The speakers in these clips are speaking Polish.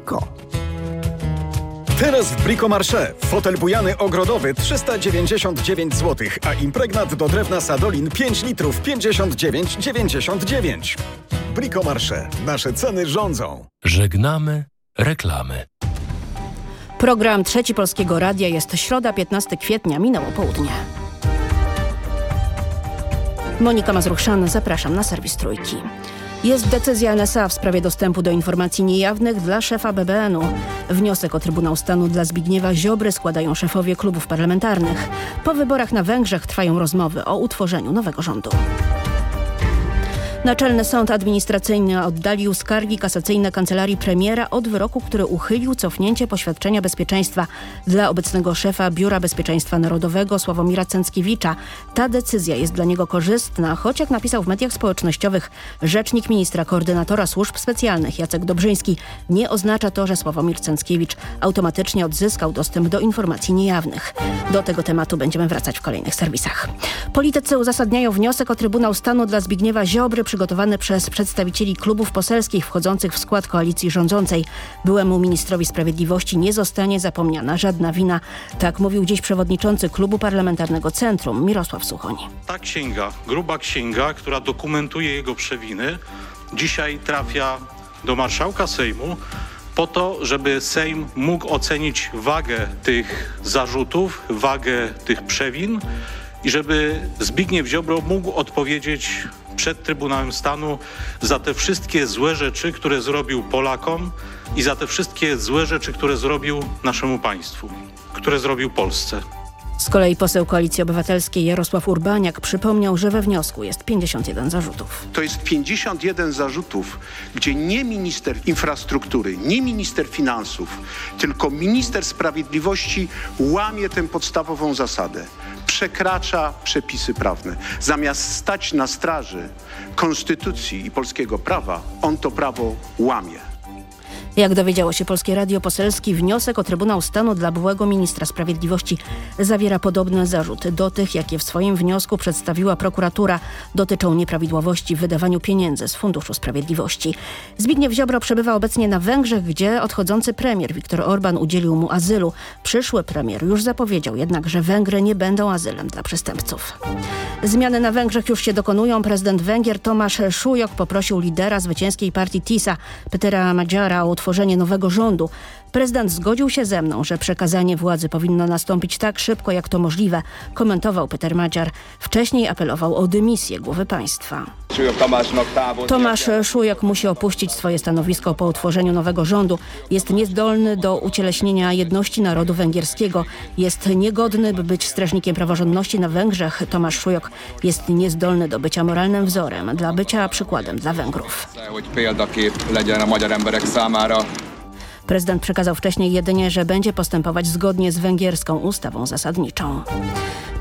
Brico. Teraz w Bricomarché. Fotel bujany ogrodowy 399 zł, a impregnat do drewna Sadolin 5 litrów 59,99. Bricomarché. Nasze ceny rządzą. Żegnamy reklamy. Program Trzeci Polskiego Radia jest środa 15 kwietnia, minęło południe. Monika Mazruchszan, zapraszam na serwis Trójki. Jest decyzja NSA w sprawie dostępu do informacji niejawnych dla szefa BBN-u. Wniosek o Trybunał Stanu dla Zbigniewa Ziobry składają szefowie klubów parlamentarnych. Po wyborach na Węgrzech trwają rozmowy o utworzeniu nowego rządu. Naczelny Sąd Administracyjny oddalił skargi kasacyjne kancelarii premiera od wyroku, który uchylił cofnięcie poświadczenia bezpieczeństwa dla obecnego szefa Biura Bezpieczeństwa Narodowego Sławomira Cęckiewicza. Ta decyzja jest dla niego korzystna, choć jak napisał w mediach społecznościowych rzecznik ministra koordynatora służb specjalnych Jacek Dobrzyński, nie oznacza to, że Sławomir Cęckiewicz automatycznie odzyskał dostęp do informacji niejawnych. Do tego tematu będziemy wracać w kolejnych serwisach. Politycy uzasadniają wniosek o Trybunał Stanu dla Zbigniewa Ziobry przygotowany przez przedstawicieli klubów poselskich wchodzących w skład koalicji rządzącej. Byłemu ministrowi sprawiedliwości nie zostanie zapomniana żadna wina. Tak mówił dziś przewodniczący klubu parlamentarnego Centrum Mirosław Suchoń. Ta księga, gruba księga, która dokumentuje jego przewiny, dzisiaj trafia do marszałka Sejmu po to, żeby Sejm mógł ocenić wagę tych zarzutów, wagę tych przewin i żeby Zbigniew Ziobro mógł odpowiedzieć przed Trybunałem Stanu za te wszystkie złe rzeczy, które zrobił Polakom i za te wszystkie złe rzeczy, które zrobił naszemu państwu, które zrobił Polsce. Z kolei poseł Koalicji Obywatelskiej Jarosław Urbaniak przypomniał, że we wniosku jest 51 zarzutów. To jest 51 zarzutów, gdzie nie minister infrastruktury, nie minister finansów, tylko minister sprawiedliwości łamie tę podstawową zasadę przekracza przepisy prawne. Zamiast stać na straży konstytucji i polskiego prawa, on to prawo łamie. Jak dowiedziało się Polskie Radio Poselski, wniosek o Trybunał Stanu dla byłego ministra sprawiedliwości zawiera podobne zarzuty do tych, jakie w swoim wniosku przedstawiła prokuratura. Dotyczą nieprawidłowości w wydawaniu pieniędzy z Funduszu Sprawiedliwości. Zbigniew Ziobro przebywa obecnie na Węgrzech, gdzie odchodzący premier Viktor Orban udzielił mu azylu. Przyszły premier już zapowiedział jednak, że Węgry nie będą azylem dla przestępców. Zmiany na Węgrzech już się dokonują. Prezydent Węgier Tomasz Szujok poprosił lidera zwycięskiej partii TISA, Petera Madziara, o utworzenie nowego rządu. Prezydent zgodził się ze mną, że przekazanie władzy powinno nastąpić tak szybko, jak to możliwe, komentował Peter Madziar. Wcześniej apelował o dymisję głowy państwa. Tomasz Szujok musi opuścić swoje stanowisko po utworzeniu nowego rządu. Jest niezdolny do ucieleśnienia jedności narodu węgierskiego. Jest niegodny, by być strażnikiem praworządności na Węgrzech. Tomasz Szujok jest niezdolny do bycia moralnym wzorem, dla bycia przykładem dla Węgrów. Prezydent przekazał wcześniej jedynie, że będzie postępować zgodnie z węgierską ustawą zasadniczą.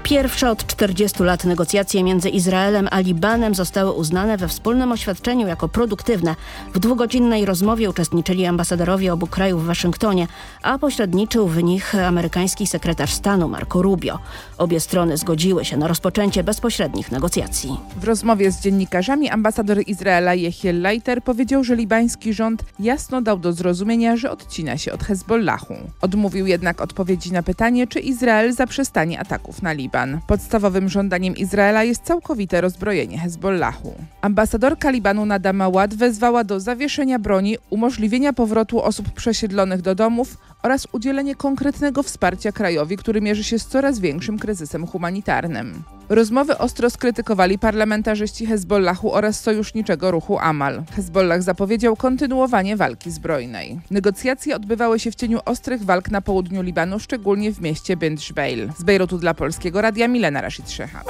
Pierwsze od 40 lat negocjacje między Izraelem a Libanem zostały uznane we wspólnym oświadczeniu jako produktywne. W dwugodzinnej rozmowie uczestniczyli ambasadorowie obu krajów w Waszyngtonie, a pośredniczył w nich amerykański sekretarz stanu Marco Rubio. Obie strony zgodziły się na rozpoczęcie bezpośrednich negocjacji. W rozmowie z dziennikarzami ambasador Izraela Jehiel Leiter powiedział, że libański rząd jasno dał do zrozumienia, że odcina się od Hezbollahu. Odmówił jednak odpowiedzi na pytanie, czy Izrael zaprzestanie ataków na Liban. Podstawowym żądaniem Izraela jest całkowite rozbrojenie Hezbollahu. Ambasadorka Libanu Nadama Ład wezwała do zawieszenia broni, umożliwienia powrotu osób przesiedlonych do domów oraz udzielenie konkretnego wsparcia krajowi, który mierzy się z coraz większym kryzysem humanitarnym. Rozmowy ostro skrytykowali parlamentarzyści Hezbollahu oraz sojuszniczego ruchu Amal. Hezbollah zapowiedział kontynuowanie walki zbrojnej. Negocjacje odbywały się w cieniu ostrych walk na południu Libanu, szczególnie w mieście Bint Jbeil. Z Bejrutu dla Polskiego Radia Milena Rashid Szecha.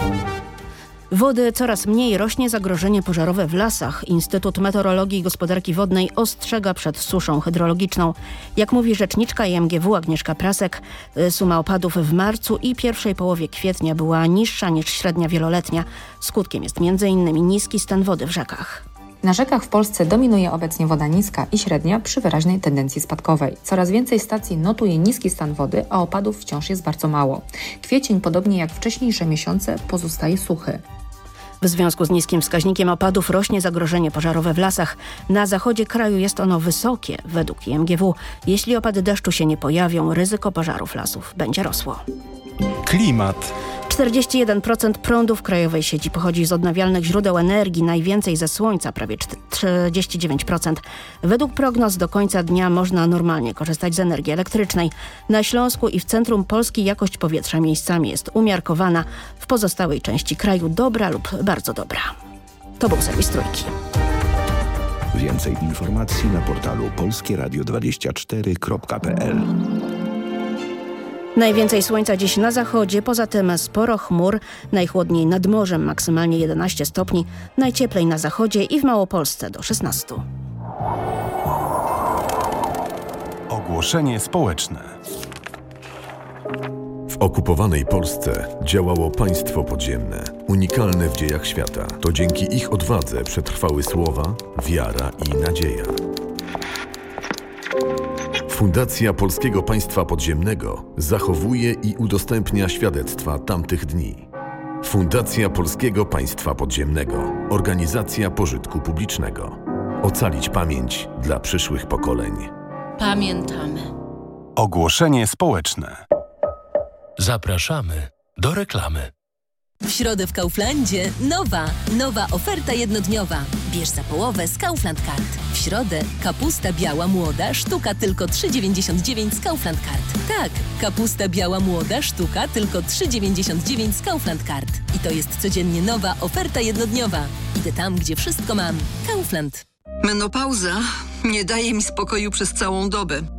Wody coraz mniej rośnie zagrożenie pożarowe w lasach. Instytut Meteorologii i Gospodarki Wodnej ostrzega przed suszą hydrologiczną. Jak mówi rzeczniczka IMGW Agnieszka Prasek, y, suma opadów w marcu i pierwszej połowie kwietnia była niższa niż średnia wieloletnia. Skutkiem jest m.in. niski stan wody w rzekach. Na rzekach w Polsce dominuje obecnie woda niska i średnia przy wyraźnej tendencji spadkowej. Coraz więcej stacji notuje niski stan wody, a opadów wciąż jest bardzo mało. Kwiecień, podobnie jak wcześniejsze miesiące, pozostaje suchy. W związku z niskim wskaźnikiem opadów rośnie zagrożenie pożarowe w lasach. Na zachodzie kraju jest ono wysokie. Według IMGW, jeśli opady deszczu się nie pojawią, ryzyko pożarów lasów będzie rosło. Klimat. 41% prądu w krajowej sieci pochodzi z odnawialnych źródeł energii, najwięcej ze słońca, prawie 39%. Według prognoz do końca dnia można normalnie korzystać z energii elektrycznej. Na Śląsku i w centrum Polski jakość powietrza miejscami jest umiarkowana, w pozostałej części kraju dobra lub bardzo dobra. To był serwis Trójki. Więcej informacji na portalu polskieradio24.pl Najwięcej słońca dziś na zachodzie, poza tym sporo chmur, najchłodniej nad morzem maksymalnie 11 stopni, najcieplej na zachodzie i w Małopolsce do 16. Ogłoszenie społeczne. W okupowanej Polsce działało państwo podziemne, unikalne w dziejach świata. To dzięki ich odwadze przetrwały słowa, wiara i nadzieja. Fundacja Polskiego Państwa Podziemnego zachowuje i udostępnia świadectwa tamtych dni. Fundacja Polskiego Państwa Podziemnego. Organizacja pożytku publicznego. Ocalić pamięć dla przyszłych pokoleń. Pamiętamy. Ogłoszenie społeczne. Zapraszamy do reklamy. W środę w Kauflandzie nowa, nowa oferta jednodniowa. Bierz za połowę z Kaufland Card. W środę kapusta biała młoda, sztuka tylko 3,99 z Kaufland Card. Tak, kapusta biała młoda, sztuka tylko 3,99 z Kaufland Card. I to jest codziennie nowa oferta jednodniowa. Idę tam, gdzie wszystko mam. Kaufland. Menopauza nie daje mi spokoju przez całą dobę.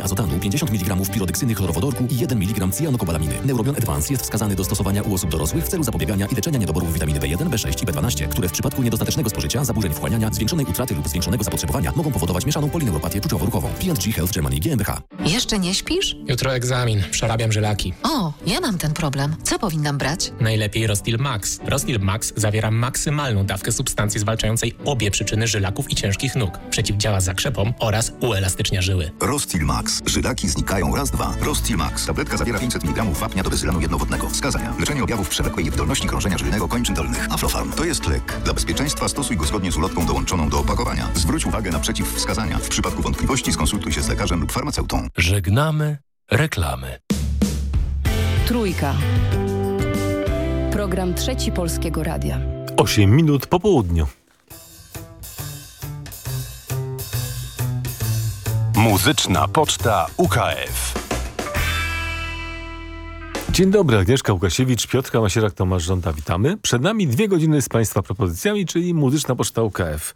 azotanu, 50 mg pirodeksyny chlorowodorku i 1 mg cyjanokobalaminy. Neurobion Advance jest wskazany do stosowania u osób dorosłych w celu zapobiegania i leczenia niedoborów witaminy B1, B6 i B12, które w przypadku niedostatecznego spożycia, zaburzeń wchłaniania, zwiększonej utraty lub zwiększonego zapotrzebowania mogą powodować mieszaną polineuropatię czuciowo-ruchową. P&G Health Germany GmbH. Jeszcze nie śpisz? Jutro egzamin. Przerabiam żylaki. O, ja mam ten problem. Co powinnam brać? Najlepiej Rostil Max. Rostil Max zawiera maksymalną dawkę substancji zwalczającej obie przyczyny żylaków i ciężkich nóg. Przeciwdziała zakrzepom oraz uelastycznia żyły. Rostil Max. Żylaki znikają raz, dwa. Rostil Max. Tabletka zawiera 500 mg wapnia do bezylanu jednowodnego. Wskazania. Leczenie objawów przewlekłej niewydolności krążenia żylnego kończyn dolnych. Aflofarm. To jest lek. Dla bezpieczeństwa stosuj go zgodnie z ulotką dołączoną do opakowania. Zwróć uwagę na przeciwwskazania. W przypadku wątpliwości skonsultuj się z lekarzem lub farmaceutą. Żegnamy reklamy. Trójka. Program Trzeci Polskiego Radia. 8 minut po południu. Muzyczna Poczta UKF. Dzień dobry, Agnieszka Łukasiewicz, Piotrka Masierak, Tomasz Żąda, witamy. Przed nami dwie godziny z Państwa propozycjami, czyli Muzyczna Poczta UKF.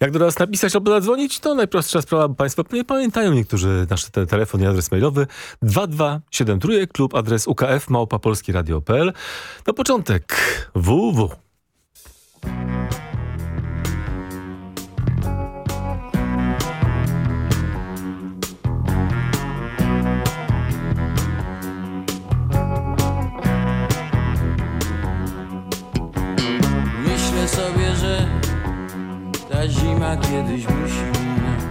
Jak do nas napisać albo zadzwonić, to najprostsza sprawa, bo Państwo nie pamiętają niektórzy nasz te telefon i adres mailowy 2273 klub adres ukf małpa polskiradio.pl. Na początek www. Zima kiedyś musi minąć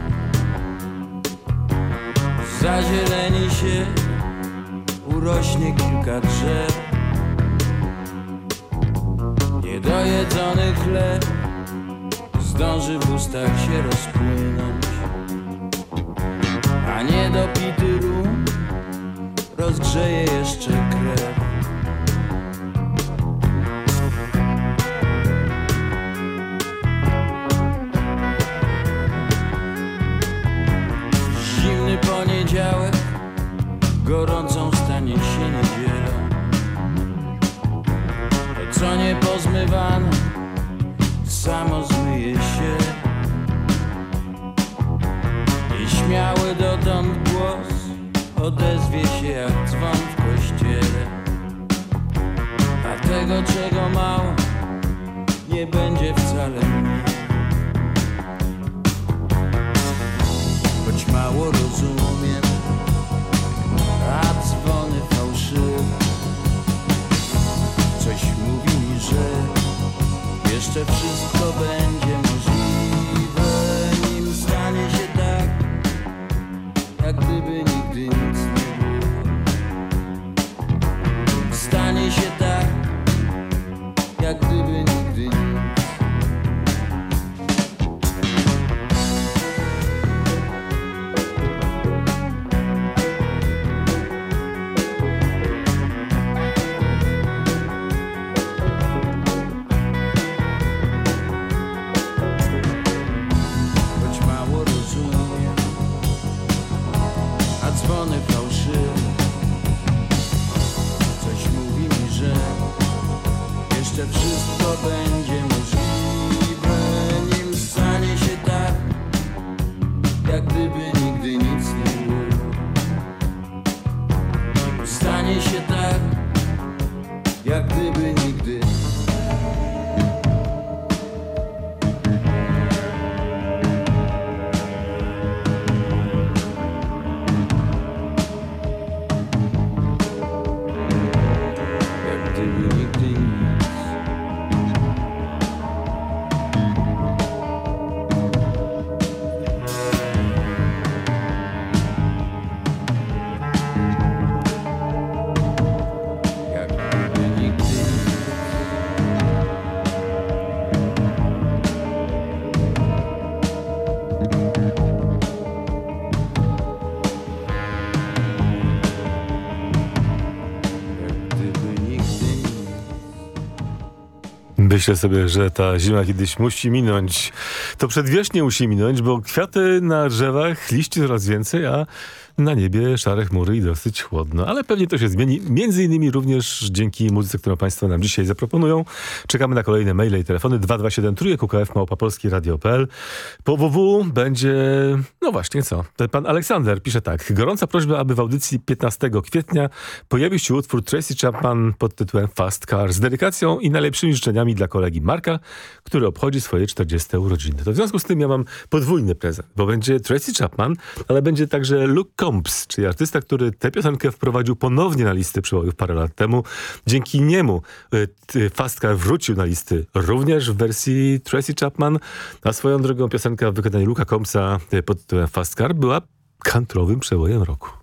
Zazieleni się urośnie kilka drzew. Niedojedzony chleb zdąży w ustach się rozpłynąć. A niedopity rum rozgrzeje jeszcze krew poniedziałek gorącą stanie się niedzielą. To co nie pozmywane, samo zmyje się. I śmiały dotąd głos odezwie się jak dzwon w kościele. A tego czego mało nie będzie wcale mniej. Mało rozumiem, a dzwony fałszywe. Coś mówi mi, że jeszcze wszystko będzie możliwe, nim stanie się tak, jak gdyby nigdy nie jeszcze wszystko będzie Myślę sobie, że ta zima kiedyś musi minąć. To przedwiośnie musi minąć, bo kwiaty na drzewach, liści coraz więcej, a na niebie szare chmury i dosyć chłodno. Ale pewnie to się zmieni. Między innymi również dzięki muzyce, którą Państwo nam dzisiaj zaproponują. Czekamy na kolejne maile i telefony 227 trójek UKF Małopolski Radio.pl. Po WW będzie, no właśnie co, pan Aleksander pisze tak. Gorąca prośba, aby w audycji 15 kwietnia pojawił się utwór Tracy Chapman pod tytułem Fast Car z dedykacją i najlepszymi życzeniami dla kolegi Marka, który obchodzi swoje 40 urodziny. To w związku z tym ja mam podwójny prezent, bo będzie Tracy Chapman, ale będzie także Luke Combs, czyli artysta, który tę piosenkę wprowadził ponownie na listy przebojów parę lat temu. Dzięki niemu y, t- Fast Car wrócił na listy również w wersji Tracy Chapman, a swoją drogą piosenka w wykonaniu Luka Combsa y, pod tytułem Fast Car była kantrowym przebojem roku.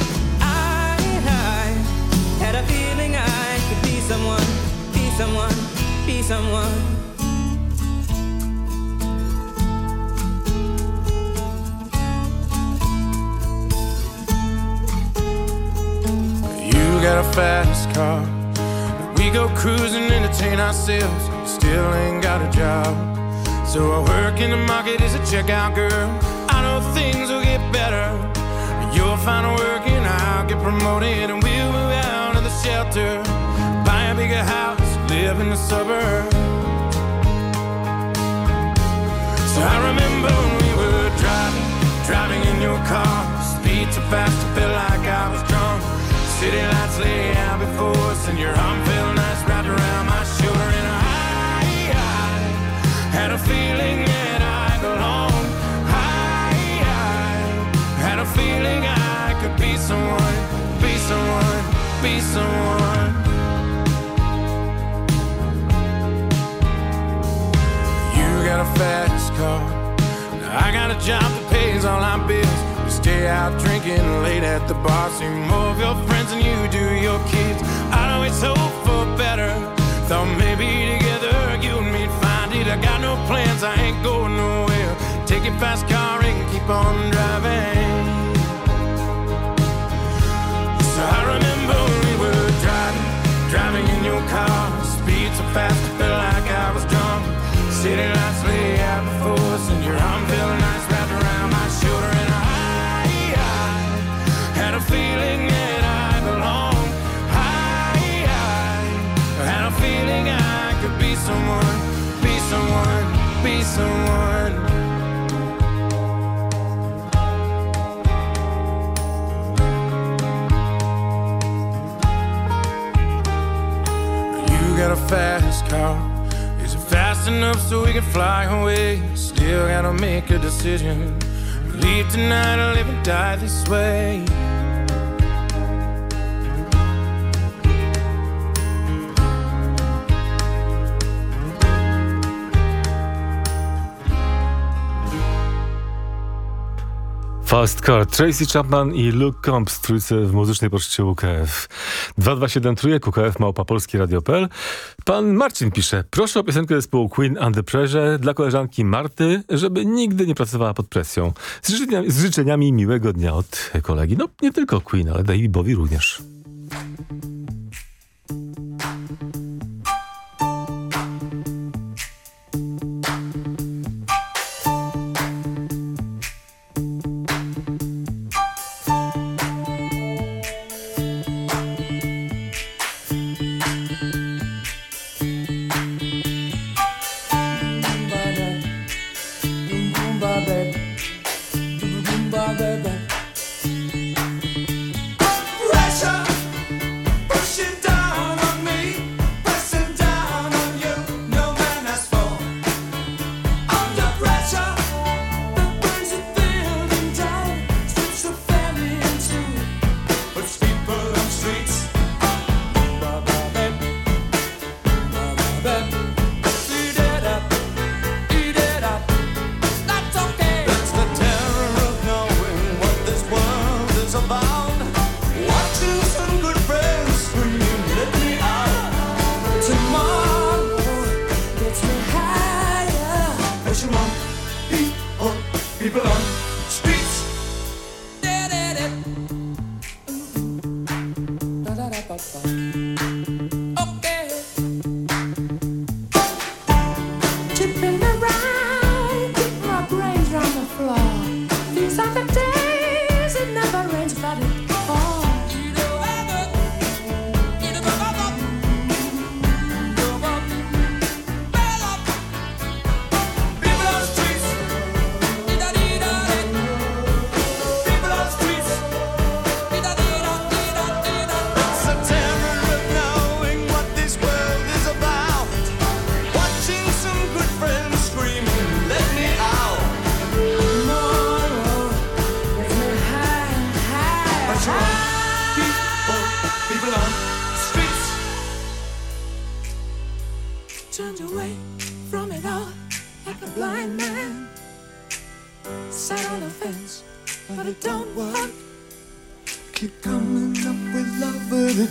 Had a feeling I could be someone, be someone, be someone. You got a fast car. We go cruising, entertain ourselves. Still ain't got a job. So I work in the market as a checkout girl. I know things will get better. You'll find a work and I'll get promoted. And we'll shelter. Buy a bigger house, live in the suburbs. So I remember when we were driving, driving in your car. Speed so fast, I felt like I was drunk. City lights lay out before us, and your arm felt nice wrapped around my shoulder. And I, I had a feeling that I belonged. I, I had a feeling I could be someone, be someone, be someone. You got a fast car. I got a job that pays all our bills. We stay out drinking late at the bar. See more of your friends than you do your kids. I'd always hope for better. Thought maybe together you and me'd find it. I got no plans, I ain't going nowhere. Take your fast car and keep on driving. Fast car. Is it fast enough so we can fly away? Still gotta make a decision. Leave tonight or live and die this way. Fast Car, Tracy Chapman i Luke Combs trójce w muzycznej poczcie UKF. 227 trójek, UKF Małpa Polski Radio.pl. Pan Marcin pisze, proszę o piosenkę zespołu Queen Under Pressure dla koleżanki Marty, żeby nigdy nie pracowała pod presją. Z życzeniami, z życzeniami miłego dnia od kolegi. No nie tylko Queen, ale Davidowi również.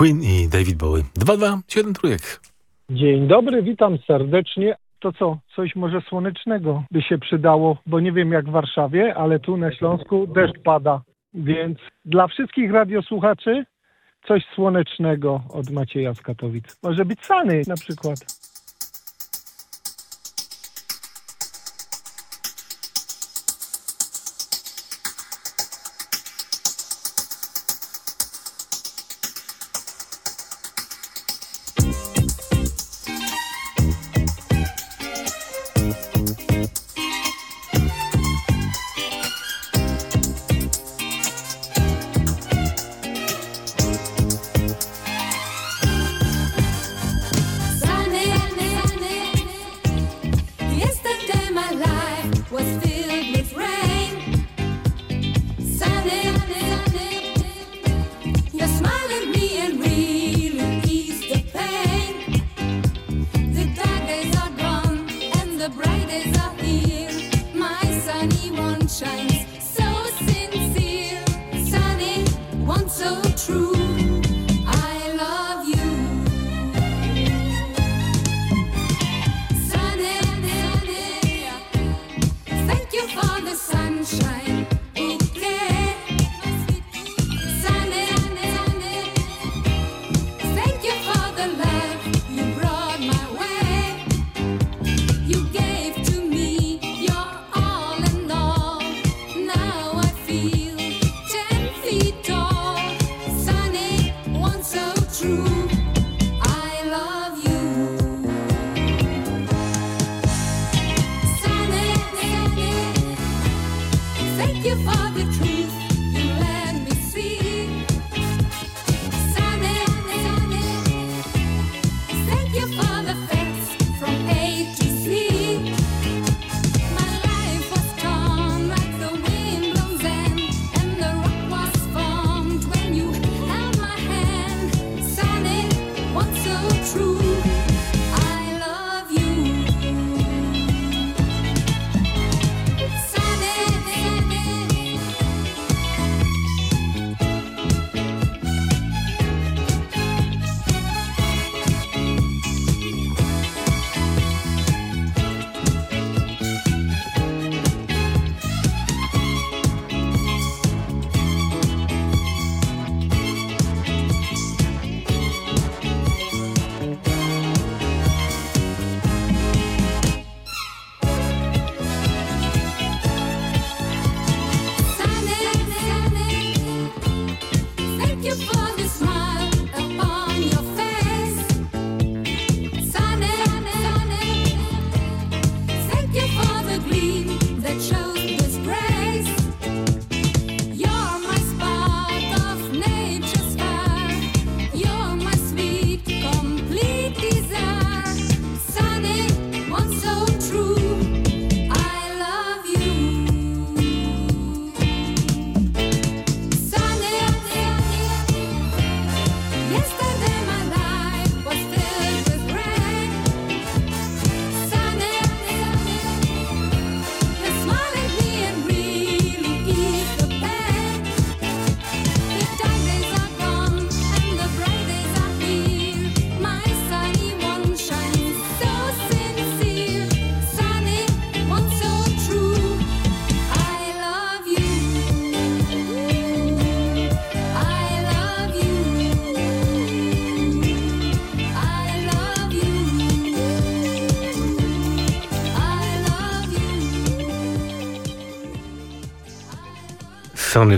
Queen i David Bowie. 227 trójek. Dzień dobry, witam serdecznie. To co, coś może słonecznego by się przydało, bo nie wiem jak w Warszawie, ale tu na Śląsku deszcz pada. Więc dla wszystkich radiosłuchaczy coś słonecznego od Macieja z Katowic. Może być Sany na przykład.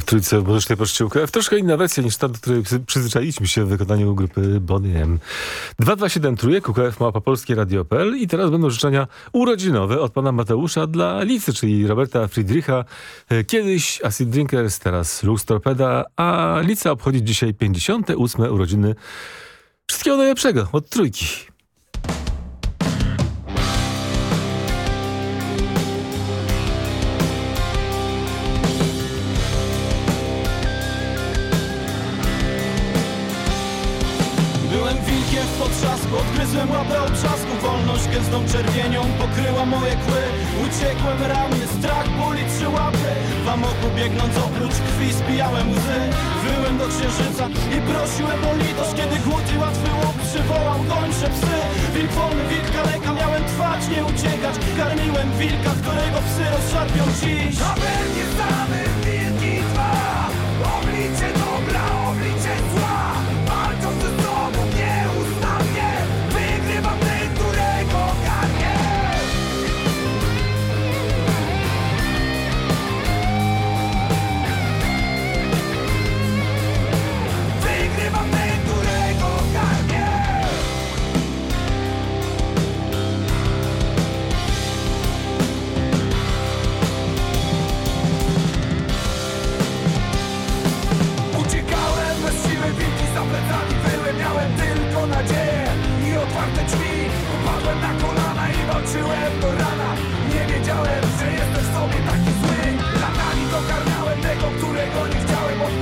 W trójce w muzycznej poczcie UKF. Troszkę inna wersja niż ta, do której przyzwyczailiśmy się w wykonaniu grupy Bonnie M. 227 trójek, UKF Małpa Polskie Radio.pl i teraz będą życzenia urodzinowe od pana Mateusza dla Licy, czyli Roberta Friedricha. E, kiedyś Acid Drinkers, teraz Lux Torpeda, a Lica obchodzi dzisiaj 58 urodziny. Wszystkiego najlepszego od trójki. Odgryzłem łapę obrzasku Wolność gęstą czerwienią pokryła moje kły. Uciekłem ranny, strach, ból i trzy łapy. W amoku biegnąc oprócz krwi spijałem łzy. Wyłem do księżyca i prosiłem o litość. Kiedy głód i łatwy łuk przywołał gończe psy. Wilk wolny, wilk kaleka, miałem trwać, nie uciekać. Karmiłem wilka, którego psy rozszarpią dziś. A pewnie same wilki dwa. Oblicze dobra, nadzieję i otwarte drzwi. Upadłem na kolana i walczyłem do rana. Nie wiedziałem, że jestem sobie taki zły. Latami dokarmiałem tego, którego nie chciałem Od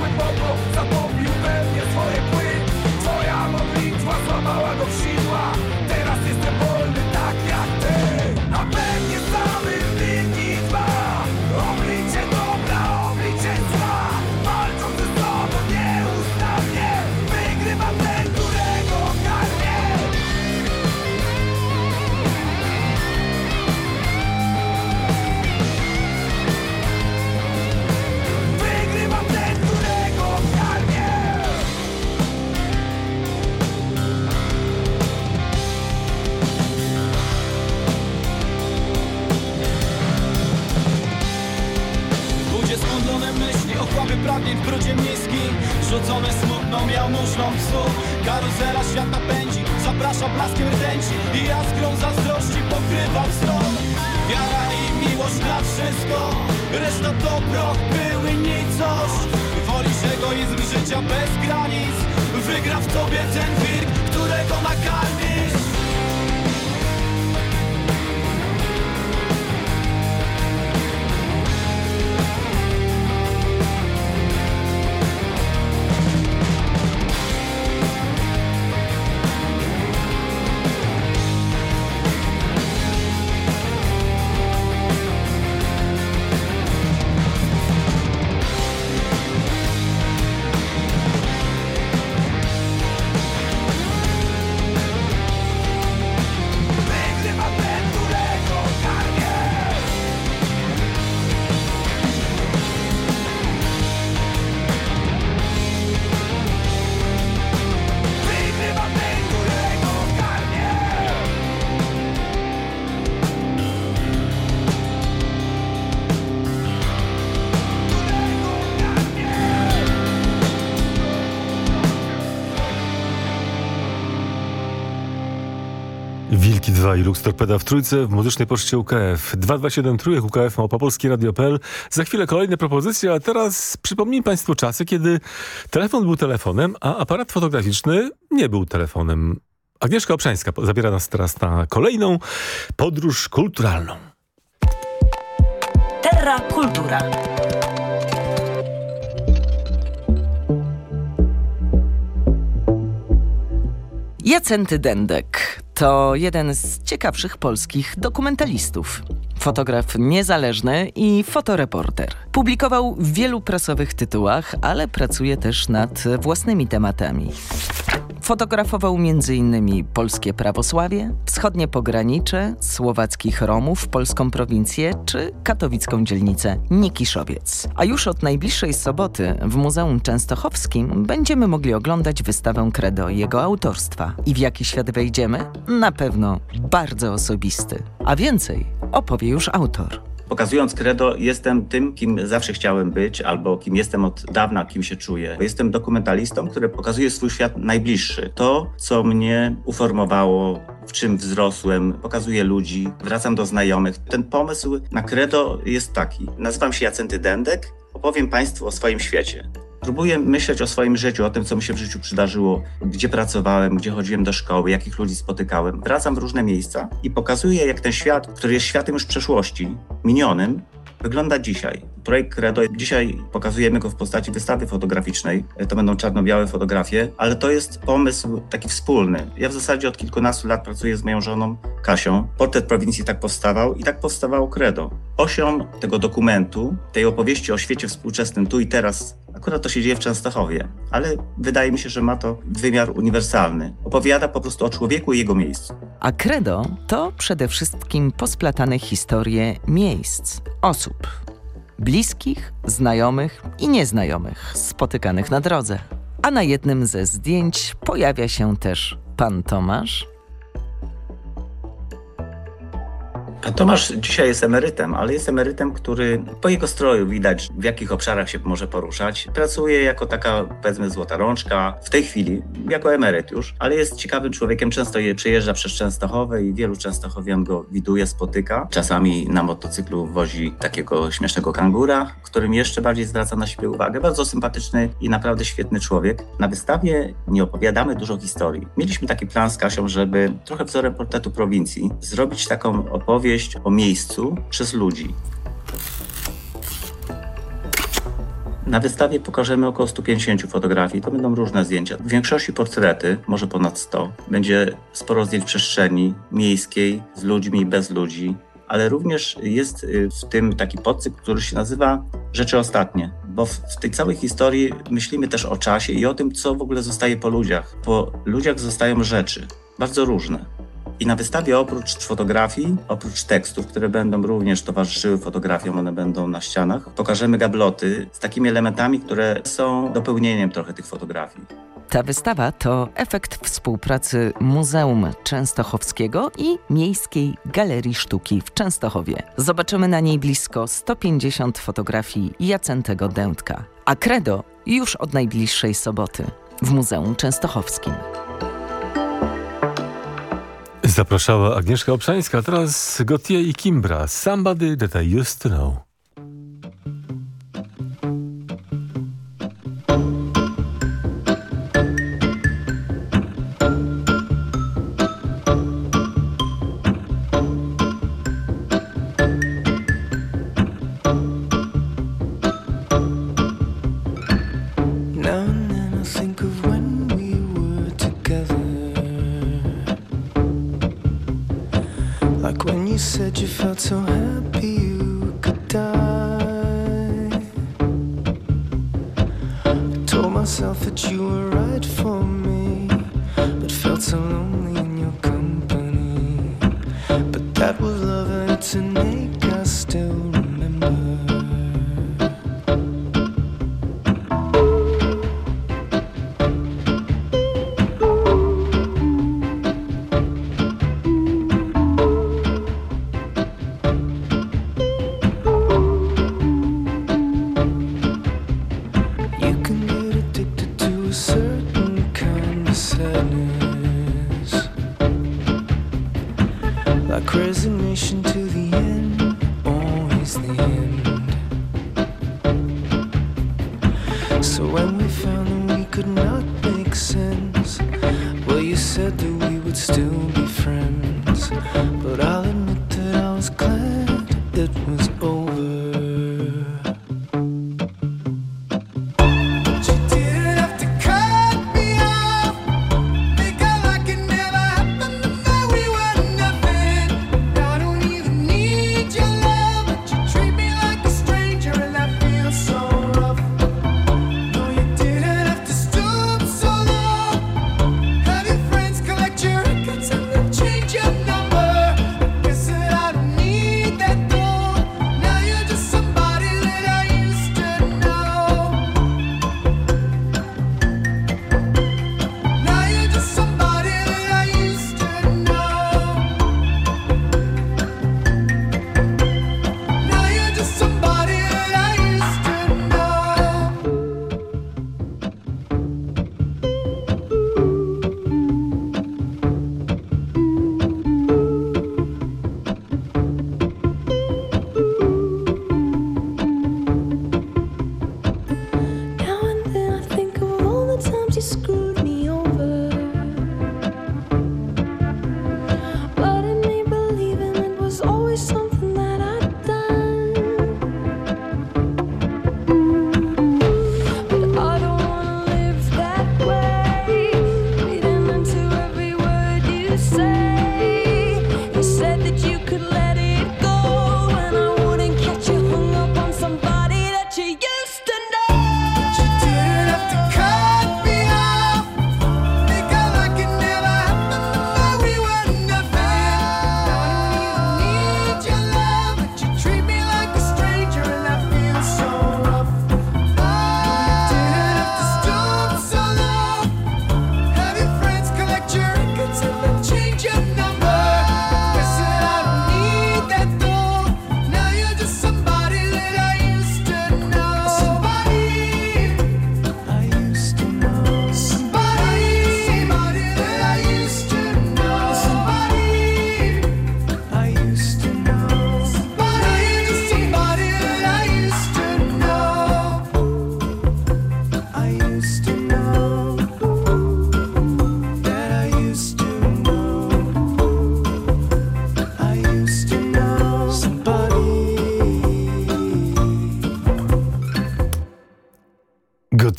Wilki 2 i Lux Torpeda w trójce w muzycznej poczcie UKF. 227 trójek UKF Małopolskie Radio.pl. Za chwilę kolejne propozycje, a teraz przypomnij Państwu czasy, kiedy telefon był telefonem, a aparat fotograficzny nie był telefonem. Agnieszka Obszańska zabiera nas teraz na kolejną podróż kulturalną. Terra Kultura. Jacenty Dendek to jeden z ciekawszych polskich dokumentalistów. Fotograf niezależny i fotoreporter. Publikował w wielu prasowych tytułach, ale pracuje też nad własnymi tematami. Fotografował m.in. polskie prawosławie, wschodnie pogranicze, słowackich Romów, polską prowincję czy katowicką dzielnicę Nikiszowiec. A już od najbliższej soboty w Muzeum Częstochowskim będziemy mogli oglądać wystawę Credo jego autorstwa. I w jaki świat wejdziemy? Na pewno bardzo osobisty. A więcej opowie już autor. Pokazując credo, jestem tym, kim zawsze chciałem być, albo kim jestem od dawna, kim się czuję. Jestem dokumentalistą, który pokazuje swój świat najbliższy. To, co mnie uformowało, w czym wzrosłem, pokazuje ludzi, wracam do znajomych. Ten pomysł na credo jest taki. Nazywam się Jacenty Dendek, opowiem Państwu o swoim świecie. Próbuję myśleć o swoim życiu, o tym, co mi się w życiu przydarzyło, gdzie pracowałem, gdzie chodziłem do szkoły, jakich ludzi spotykałem. Wracam w różne miejsca i pokazuję, jak ten świat, który jest światem już przeszłości, minionym, wygląda dzisiaj. Projekt Credo, dzisiaj pokazujemy go w postaci wystawy fotograficznej. To będą czarno-białe fotografie, ale to jest pomysł taki wspólny. Ja w zasadzie od kilkunastu lat pracuję z moją żoną Kasią. Portret prowincji tak powstawał i tak powstawało Credo. Osią tego dokumentu, tej opowieści o świecie współczesnym tu i teraz Akurat to się dzieje w Częstochowie, ale wydaje mi się, że ma to wymiar uniwersalny. Opowiada po prostu o człowieku i jego miejscu. A credo to przede wszystkim posplatane historie miejsc, osób. Bliskich, znajomych i nieznajomych, spotykanych na drodze. A na jednym ze zdjęć pojawia się też pan Tomasz, Pan Tomasz dzisiaj jest emerytem, ale jest emerytem, który po jego stroju widać, w jakich obszarach się może poruszać. Pracuje jako taka, powiedzmy, złota rączka w tej chwili, jako emeryt już, ale jest ciekawym człowiekiem. Często je przejeżdża przez Częstochowę i wielu Częstochowian go widuje, spotyka. Czasami na motocyklu wozi takiego śmiesznego kangura, którym jeszcze bardziej zwraca na siebie uwagę. Bardzo sympatyczny i naprawdę świetny człowiek. Na wystawie nie opowiadamy dużo historii. Mieliśmy taki plan z Kasią, żeby trochę wzorem portretu prowincji zrobić taką opowieść, opowieść o miejscu przez ludzi. Na wystawie pokażemy około 150 fotografii. To będą różne zdjęcia. W większości portrety, może ponad 100. Będzie sporo zdjęć przestrzeni miejskiej, z ludźmi bez ludzi, ale również jest y, w tym taki podcykl, który się nazywa Rzeczy Ostatnie, bo w, w tej całej historii myślimy też o czasie i o tym, co w ogóle zostaje po ludziach. Po ludziach zostają rzeczy, bardzo różne. I na wystawie oprócz fotografii, oprócz tekstów, które będą również towarzyszyły fotografiom, one będą na ścianach, pokażemy gabloty z takimi elementami, które są dopełnieniem trochę tych fotografii. Ta wystawa to efekt współpracy Muzeum Częstochowskiego i Miejskiej Galerii Sztuki w Częstochowie. Zobaczymy na niej blisko 150 fotografii Jacentego Dętka. A credo już od najbliższej soboty w Muzeum Częstochowskim. Zapraszała Agnieszka Obszańska, teraz Gautier i Kimbra. Somebody that I used to know.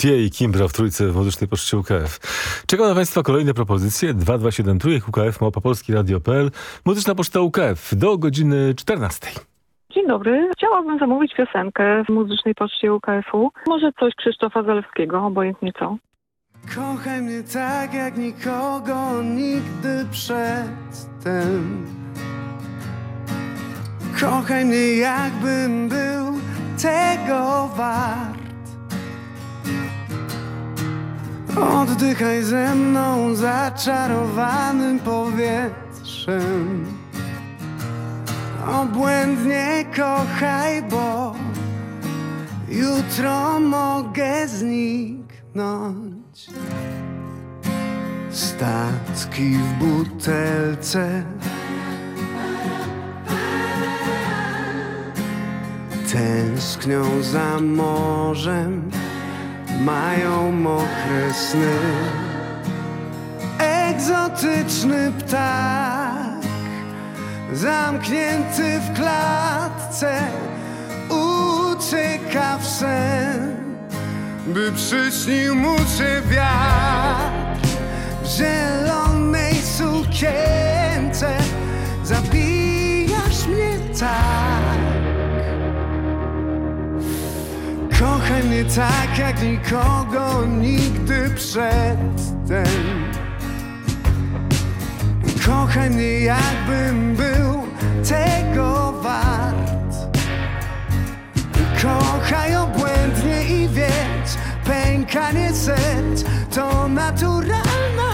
Tie i Kimbra w trójce w muzycznej poczcie UKF. Czekam na Państwa kolejne propozycje. 227 trójek UKF, małpa polski radio.pl, muzyczna poczta UKF do godziny 14. Dzień dobry. Chciałabym zamówić piosenkę w muzycznej poczcie UKF-u. Może coś Krzysztofa Zalewskiego, obojętnie co. Kochaj mnie tak jak nikogo nigdy przedtem. Kochaj mnie jakbym był tego wart. Oddychaj ze mną zaczarowanym powietrzem. Obłędnie kochaj, bo jutro mogę zniknąć. Statki w butelce. Tęsknią za morzem, mają mokre sny. Egzotyczny ptak, zamknięty w klatce, ucieka w sen, by przyśnił mu się wiatr w zielonej sukience. Kochaj mnie tak jak nikogo nigdy przedtem. Kochaj mnie jakbym był tego wart. Kochaj obłędnie i wiedz, pękanie serc to naturalna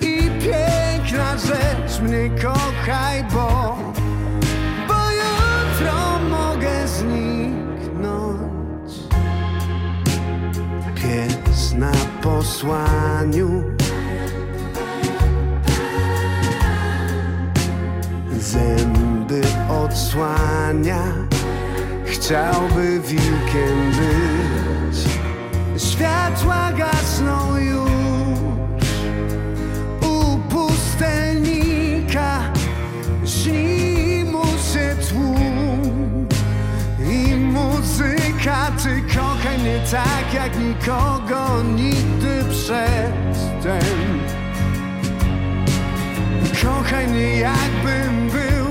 i piękna rzecz. Mnie kochaj, bo posłaniu. Zęby odsłania, chciałby wilkiem być. Światła gasną już u pustelnika, śni muzyka. Ty kochaj mnie tak jak nikogo nigdy przedtem. Kochaj mnie jakbym był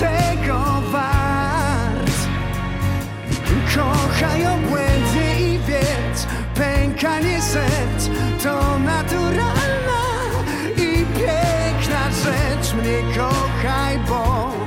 tego wart Kochaj obłędnie i wiedz Pękanie serc to naturalna i piękna rzecz Mnie kochaj, Bo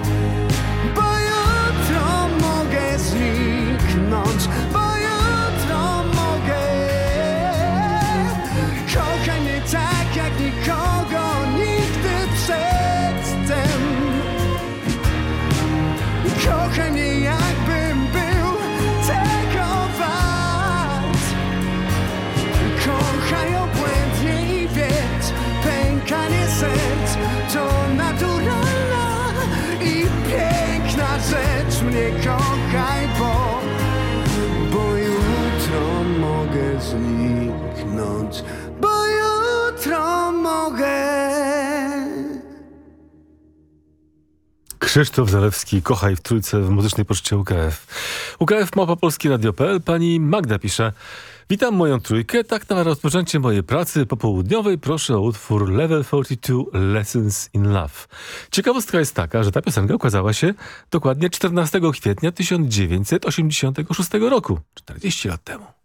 Krzysztof Zalewski, kochaj w trójce w muzycznej poczcie UKF. UKF Małpa Polski Radio.pl. Pani Magda pisze Witam moją trójkę. Tak na rozpoczęcie mojej pracy popołudniowej proszę o utwór Level 42 Lessons in Love. Ciekawostka jest taka, że ta piosenka ukazała się dokładnie 14 kwietnia 1986 roku, 40 lat temu.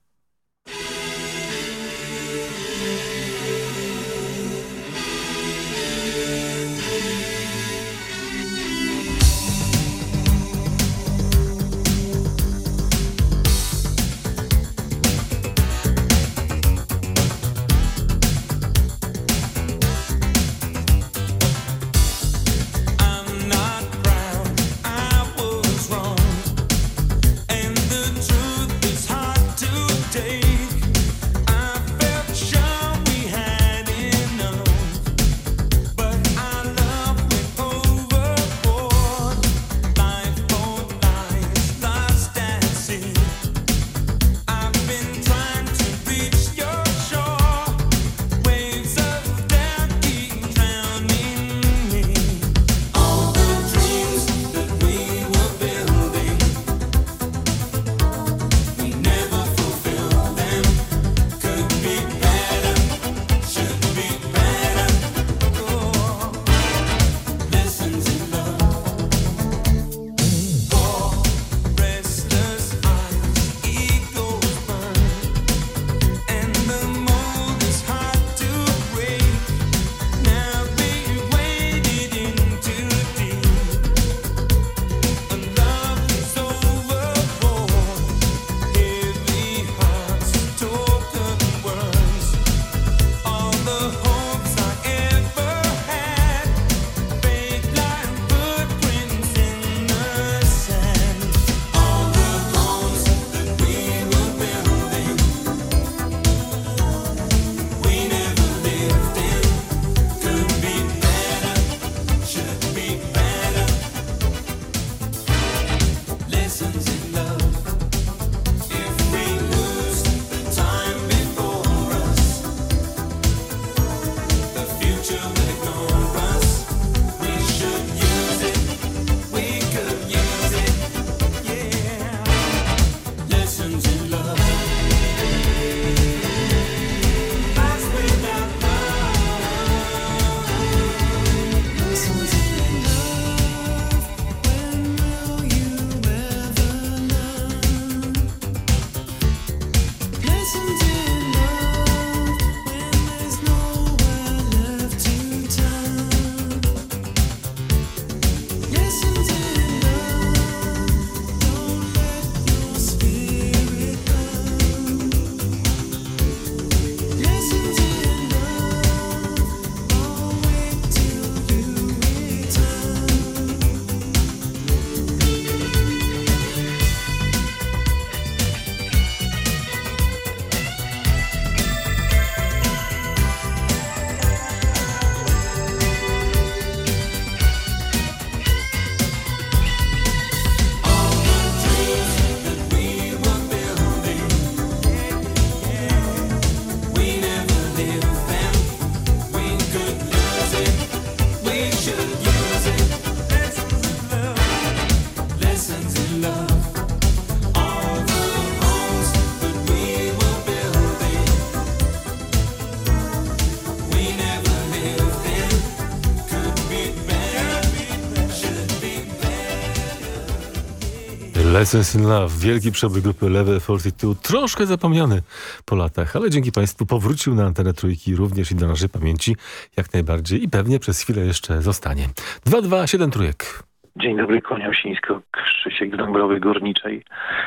License in Love, wielki przebój grupy Level 42, troszkę zapomniany po latach, ale dzięki Państwu powrócił na antenę trójki również i do naszej pamięci jak najbardziej i pewnie przez chwilę jeszcze zostanie. 227 trójek. Dzień dobry, Konia Sińsko, Krzysiek Dąbrowy Górniczej.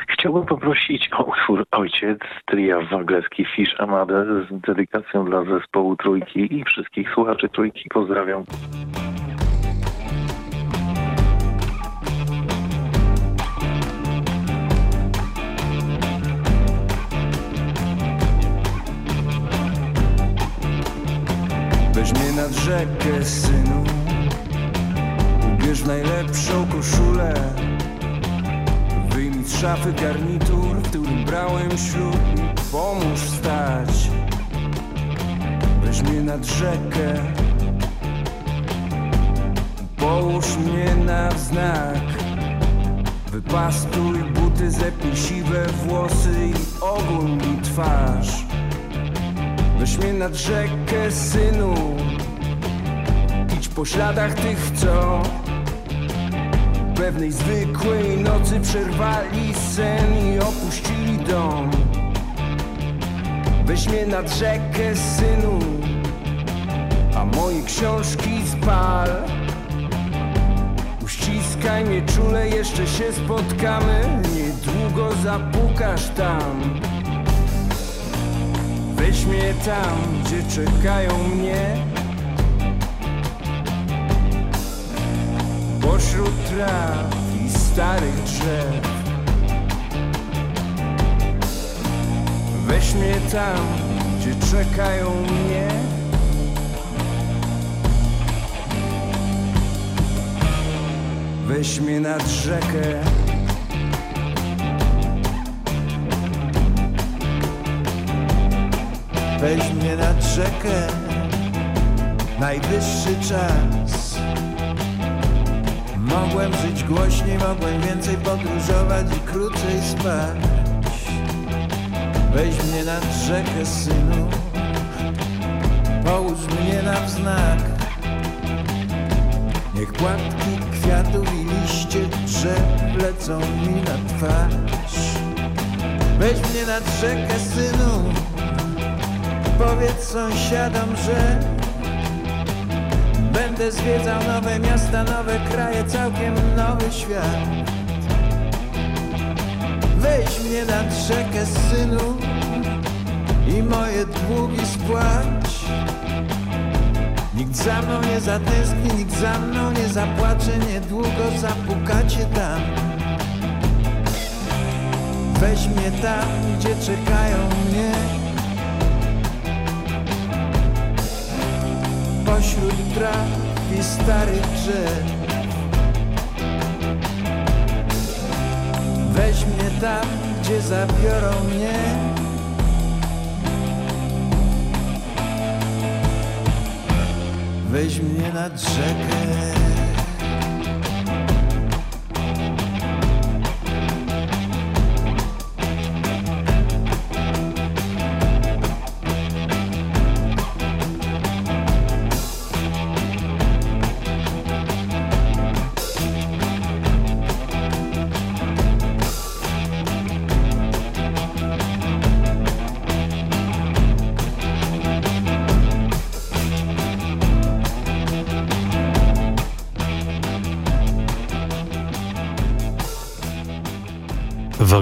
Chciałbym poprosić o utwór Ojciec, tria Wagleski Fish Amade z dedykacją dla zespołu Trójki i wszystkich słuchaczy Trójki. Pozdrawiam. Weź mnie nad rzekę, synu. Ubierz najlepszą koszulę. Wyjmij z szafy garnitur, w którym brałem ślub I pomóż wstać. Weź mnie nad rzekę. Połóż mnie na wznak Wypastuj buty, zepnij siwe włosy I ogól twarz Weź mnie nad rzekę, synu. Idź po śladach tych, co Pewnej zwykłej nocy przerwali sen i opuścili dom. Weź mnie nad rzekę, synu A moje książki spal. Uściskaj mnie czule, jeszcze się spotkamy. Niedługo zapukasz tam Weź mnie tam, gdzie czekają mnie. Pośród traw i starych drzew. Weź mnie tam, gdzie czekają mnie. Weź mnie nad rzekę Weź mnie nad rzekę, najwyższy czas. Mogłem żyć głośniej, mogłem więcej podróżować i krócej spać. Weź mnie nad rzekę, synu, połóż mnie na wznak. Niech płatki kwiatów i liście drzew lecą mi na twarz. Weź mnie nad rzekę, synu, Powiedz sąsiadom, że Będę zwiedzał nowe miasta, nowe kraje, całkiem nowy świat. Weź mnie nad rzekę, synu I moje długi spłać. Nikt za mną nie zatęskni, nikt za mną nie zapłacze Niedługo zapukacie tam. Weź mnie tam, gdzie czekają mnie pośród traw i starych drzew. Weź mnie tam, gdzie zabiorą mnie. Weź mnie nad rzekę.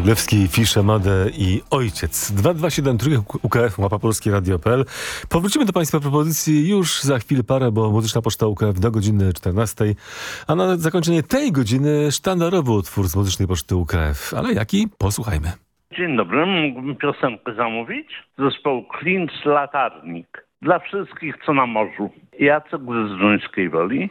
Waglewski, Fiszemade i Ojciec. 227 UKF, mapa Polskie Radio.pl. Powrócimy do Państwa propozycji już za chwilę parę, bo muzyczna poczta UKF do godziny 14. A na zakończenie tej godziny sztandarowy utwór z muzycznej poczty UKF. Ale jaki? Posłuchajmy. Dzień dobry, mógłbym piosenkę zamówić? Zespoł Klincz Latarnik. Dla wszystkich, co na morzu. Jacek ze Zdruńskiej Woli.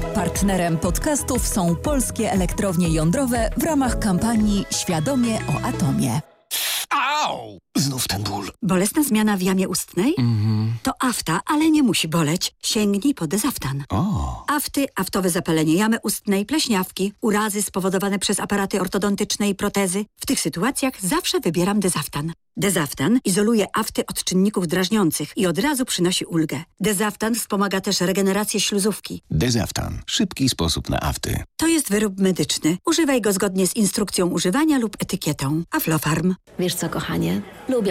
Partnerem podcastów są polskie elektrownie jądrowe w ramach kampanii Świadomie o atomie. Znów ten ból. Bolesna zmiana w jamie ustnej? To afta, ale nie musi boleć. Sięgnij po dezaftan. O. Afty, aftowe zapalenie jamy ustnej, pleśniawki, urazy spowodowane przez aparaty ortodontyczne i protezy. W tych sytuacjach zawsze wybieram dezaftan. Dezaftan izoluje afty od czynników drażniących i od razu przynosi ulgę. Dezaftan wspomaga też regenerację śluzówki. Dezaftan. Szybki sposób na afty. To jest wyrób medyczny. Używaj go zgodnie z instrukcją używania lub etykietą. Aflofarm. Wiesz co, kochanie? Lubię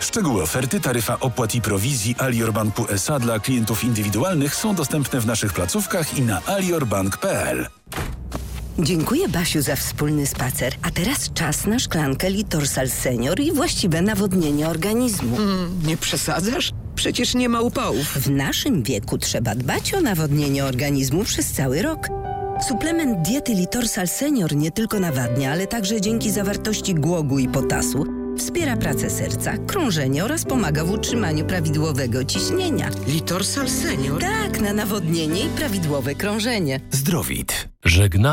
Szczegóły oferty, taryfa opłat i prowizji Alior Banku SA dla klientów indywidualnych są dostępne w naszych placówkach i na aliorbank.pl. Dziękuję Basiu za wspólny spacer. A teraz czas na szklankę Litorsal Senior i właściwe nawodnienie organizmu. nie przesadzasz? Przecież nie ma upałów. W naszym wieku trzeba dbać o nawodnienie organizmu przez cały rok. Suplement diety Litorsal Senior nie tylko nawadnia, ale także dzięki zawartości głogu i potasu wspiera pracę serca, krążenie oraz pomaga w utrzymaniu prawidłowego ciśnienia. Litorsal Senior? Tak, na nawodnienie i prawidłowe krążenie. Zdrowit. Żegnamy